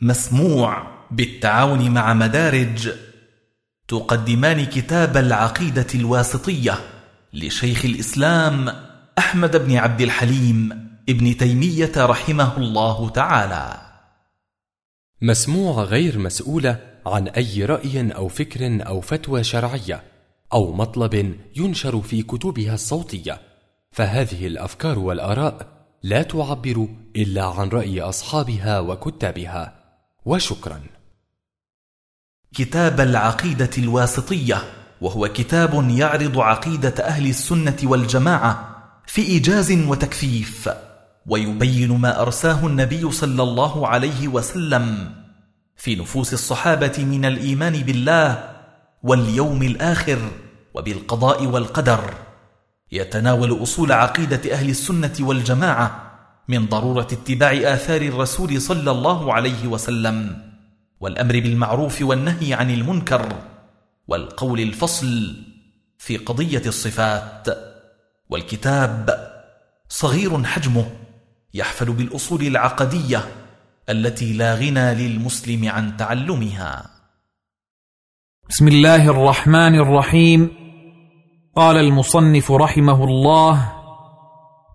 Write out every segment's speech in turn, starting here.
مسموع بالتعاون مع مدارج تقدمان كتاب العقيدة الواسطية لشيخ الإسلام أحمد بن عبد الحليم ابن تيمية رحمه الله تعالى. مسموع غير مسؤولة عن أي رأي أو فكر أو فتوى شرعية أو مطلب ينشر في كتبها الصوتية فهذه الأفكار والآراء لا تعبر إلا عن رأي أصحابها وكتابها. وشكرا. كتاب العقيدة الواسطية وهو كتاب يعرض عقيدة أهل السنة والجماعة في إيجاز وتكفيف ويبين ما أرساه النبي صلى الله عليه وسلم في نفوس الصحابة من الإيمان بالله واليوم الآخر وبالقضاء والقدر. يتناول أصول عقيدة أهل السنة والجماعة من ضرورة اتباع آثار الرسول صلى الله عليه وسلم والأمر بالمعروف والنهي عن المنكر والقول الفصل في قضية الصفات والكتاب صغير حجمه يحفل بالأصول العقدية التي لا غنى للمسلم عن تعلمها. بسم الله الرحمن الرحيم. قال المصنف رحمه الله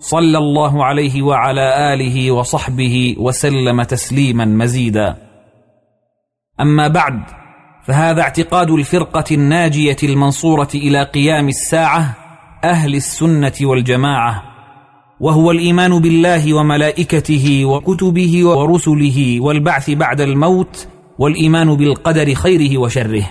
صلى الله عليه وعلى آله وصحبه وسلم تسليما مزيدا. أما بعد فهذا اعتقاد الفرقة الناجية المنصورة إلى قيام الساعة أهل السنة والجماعة وهو الإيمان بالله وملائكته وكتبه ورسله والبعث بعد الموت والإيمان بالقدر خيره وشره.